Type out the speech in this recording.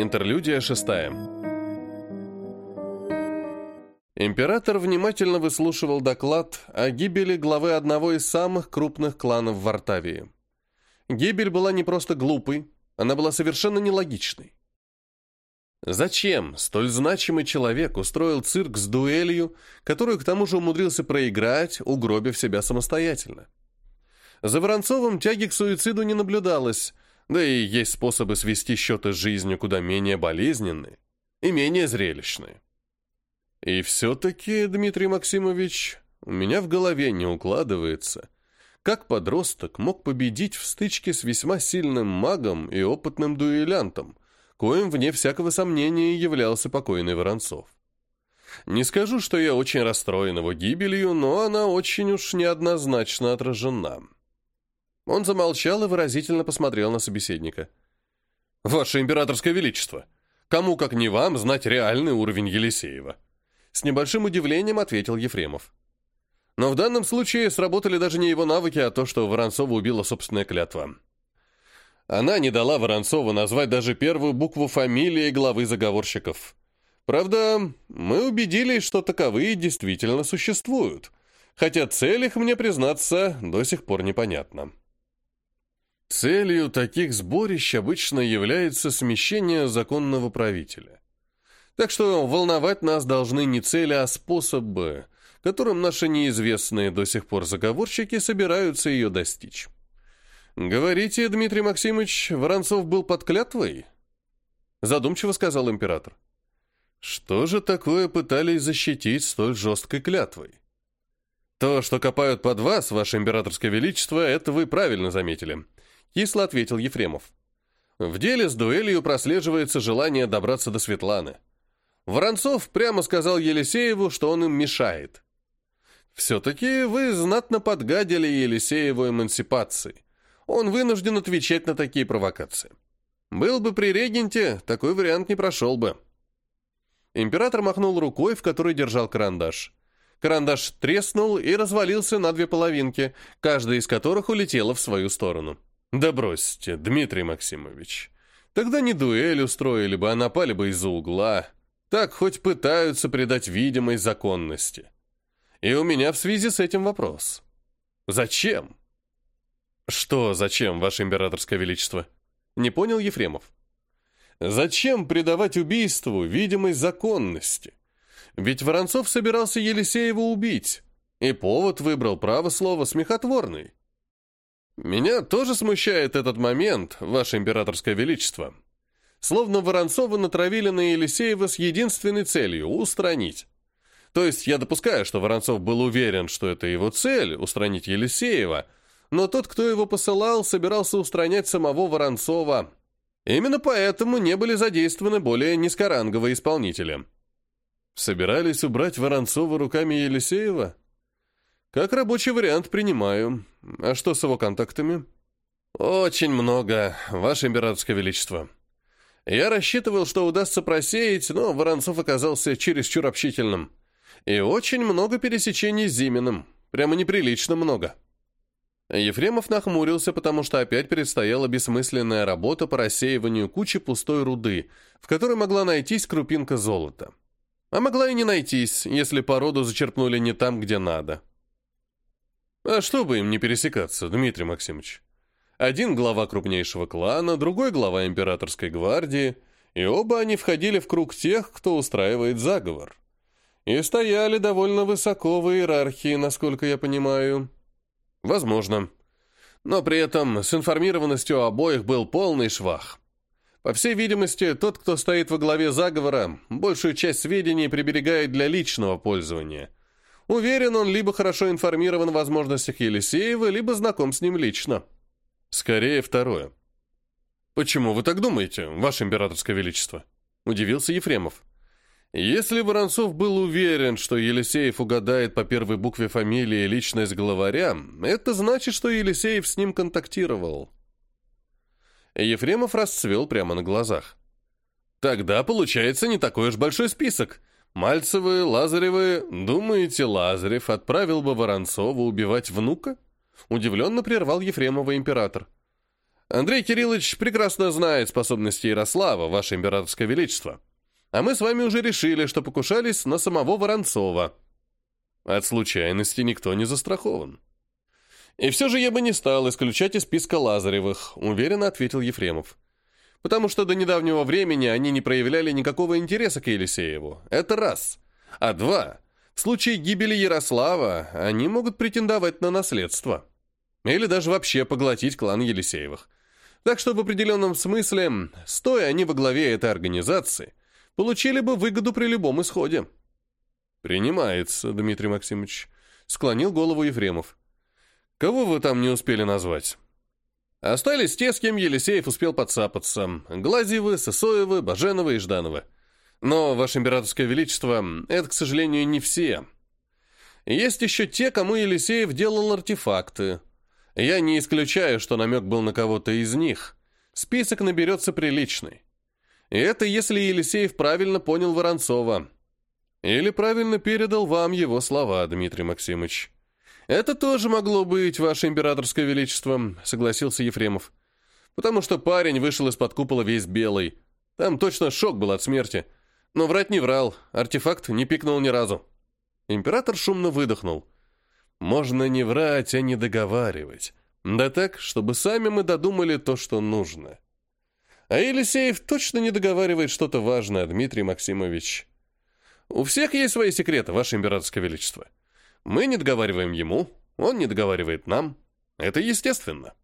Интерлюдия шестая. Император внимательно выслушивал доклад о гибели главы одного из самых крупных кланов в Артавии. Гибель была не просто глупой, она была совершенно нелогичной. Зачем столь значимый человек устроил цирк с дуэлью, которую к тому же умудрился проиграть, угробив себя самостоятельно? За Воронцовым тяги к суициду не наблюдалось, да и есть способы свести счеты с жизнью куда менее болезненные и менее зрелищные. И все-таки, Дмитрий Максимович, у меня в голове не укладывается, как подросток мог победить в стычке с весьма сильным магом и опытным дуэлянтом, коим, вне всякого сомнения, являлся покойный Воронцов. Не скажу, что я очень расстроен его гибелью, но она очень уж неоднозначно отражена. Он замолчал и выразительно посмотрел на собеседника. «Ваше императорское величество, кому, как не вам, знать реальный уровень Елисеева?» С небольшим удивлением ответил Ефремов. Но в данном случае сработали даже не его навыки, а то, что Воронцова убила собственная клятва. Она не дала Воронцову назвать даже первую букву фамилии главы заговорщиков. Правда, мы убедились, что таковые действительно существуют, хотя цель их, мне признаться, до сих пор непонятна. Целью таких сборищ обычно является смещение законного правителя. Так что волновать нас должны не цели, а способы, которым наши неизвестные до сих пор заговорщики собираются ее достичь. «Говорите, Дмитрий Максимович, Воронцов был под клятвой?» Задумчиво сказал император. «Что же такое пытались защитить столь жесткой клятвой?» «То, что копают под вас, ваше императорское величество, это вы правильно заметили», — кисло ответил Ефремов. «В деле с дуэлью прослеживается желание добраться до Светланы. Воронцов прямо сказал Елисееву, что он им мешает. Все-таки вы знатно подгадили Елисееву эмансипации. Он вынужден отвечать на такие провокации. Был бы при регенте, такой вариант не прошел бы». Император махнул рукой, в которой держал карандаш. Карандаш треснул и развалился на две половинки, каждая из которых улетела в свою сторону. «Да бросьте, Дмитрий Максимович. Тогда не дуэль устроили бы, а напали бы из-за угла. Так хоть пытаются придать видимой законности. И у меня в связи с этим вопрос. Зачем?» «Что зачем, Ваше Императорское Величество?» Не понял Ефремов. «Зачем придавать убийству видимость законности? Ведь Воронцов собирался Елисеева убить, и повод выбрал право слова смехотворный. Меня тоже смущает этот момент, Ваше Императорское Величество. Словно Воронцова натравили на Елисеева с единственной целью – устранить. То есть я допускаю, что Воронцов был уверен, что это его цель – устранить Елисеева, но тот, кто его посылал, собирался устранять самого Воронцова. Именно поэтому не были задействованы более низкоранговые исполнители. Собирались убрать Воронцова руками Елисеева? Как рабочий вариант принимаю. А что с его контактами? Очень много, Ваше Императорское Величество. Я рассчитывал, что удастся просеять, но Воронцов оказался чересчур общительным. И очень много пересечений с Зиминым. Прямо неприлично много. Ефремов нахмурился, потому что опять предстояла бессмысленная работа по рассеиванию кучи пустой руды, в которой могла найтись крупинка золота. А могла и не найтись, если породу зачерпнули не там, где надо. А что бы им не пересекаться, Дмитрий Максимович? Один глава крупнейшего клана, другой глава императорской гвардии, и оба они входили в круг тех, кто устраивает заговор. И стояли довольно высоко в иерархии, насколько я понимаю. Возможно. Но при этом с информированностью обоих был полный швах. По всей видимости, тот, кто стоит во главе заговора, большую часть сведений приберегает для личного пользования. Уверен, он либо хорошо информирован о возможностях Елисеева, либо знаком с ним лично. Скорее, второе. «Почему вы так думаете, Ваше Императорское Величество?» – удивился Ефремов. Если Воронцов был уверен, что Елисеев угадает по первой букве фамилии личность главаря, это значит, что Елисеев с ним контактировал. Ефремов расцвел прямо на глазах. Тогда получается не такой уж большой список. Мальцевы, Лазаревы... Думаете, Лазарев отправил бы Воронцова убивать внука? Удивленно прервал Ефремова император. Андрей Кириллович прекрасно знает способности Ярослава, ваше императорское величество. А мы с вами уже решили, что покушались на самого Воронцова. От случайности никто не застрахован. И все же я бы не стал исключать из списка Лазаревых, уверенно ответил Ефремов. Потому что до недавнего времени они не проявляли никакого интереса к Елисееву. Это раз. А два. В случае гибели Ярослава они могут претендовать на наследство. Или даже вообще поглотить клан Елисеевых. Так что в определенном смысле, стоя они во главе этой организации, получили бы выгоду при любом исходе. «Принимается, Дмитрий Максимович», — склонил голову Ефремов. «Кого вы там не успели назвать?» Остались те, с кем Елисеев успел подцапаться. Глазьевы, Сысоевы, Баженовы и Ждановы. Но, Ваше Императорское Величество, это, к сожалению, не все. Есть еще те, кому Елисеев делал артефакты. Я не исключаю, что намек был на кого-то из них. Список наберется приличный. И это если Елисеев правильно понял Воронцова. Или правильно передал вам его слова, Дмитрий Максимович. Это тоже могло быть, Ваше Императорское Величество, согласился Ефремов. Потому что парень вышел из-под купола весь белый. Там точно шок был от смерти. Но врать не врал, артефакт не пикнул ни разу. Император шумно выдохнул. Можно не врать, а не договаривать. Да так, чтобы сами мы додумали то, что нужно. А Елисеев точно не договаривает что-то важное, Дмитрий Максимович. У всех есть свои секреты, Ваше Императорское Величество. Мы не договариваем ему, он не договаривает нам. Это естественно.